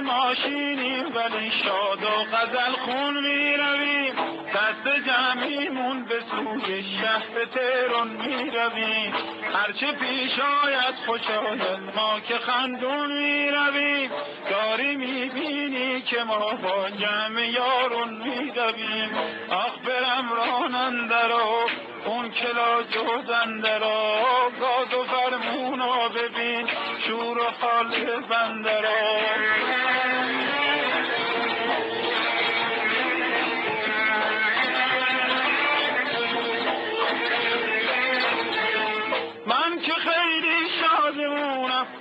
ماشینیم ولی شاد و غزل خون می رویم دست جمعیمون به سوی شهر تهران می رویم هرچه پیش آید خوش آید ما که خندون می رویم داری می بینی که ما با جمع یارون می رویم آخ برم راننده اون کلا جودنده را گاز و فرمونا ببین. شور و حال بنده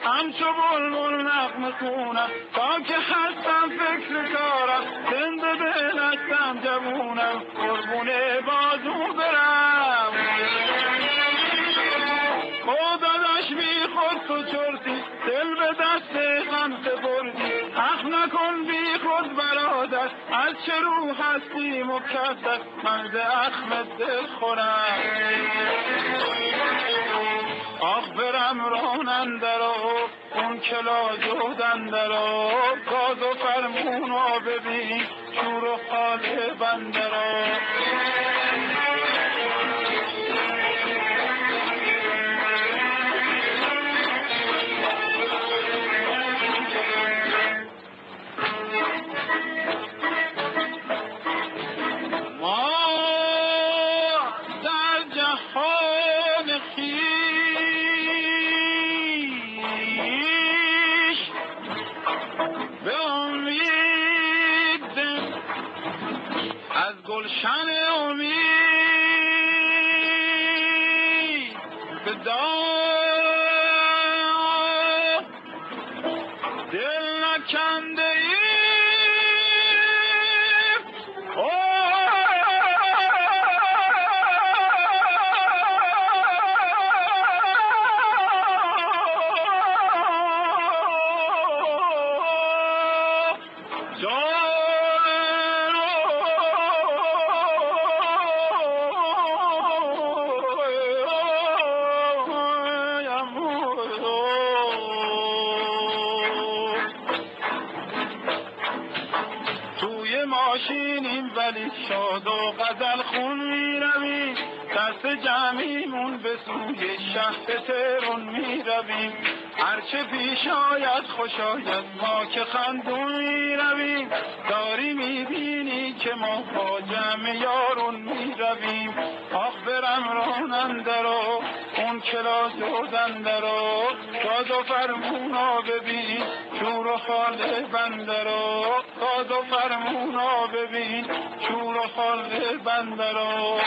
همچو بلبل نقم خونم تا که هستم فکر کارم زنده به نستم جوونم بازو برم. او داداش بی خود تو چرتی دل به دست غم سپردی حق نکن بی خود برادر از چه رو هستی مکدر من ز اخم دل خورم. آخ برم راننده را اون کلا جودنده را گاز و فرمون ببین شور و گلشن امید. به داغ ماشینیم ولی شاد و غزل خون می رویم دست جمعیمون به سوی شهر تهرون می رویم هرچه پیش آید خوش آید ما که خندون می رویم. داری می بینی که ما با جمع یارون می رویم آخ برم راننده رو اون کلا جودنده رو گاز و فرمونا ببین شور و حال بنده رو گاز و فرمونا ببین شور و حال بنده رو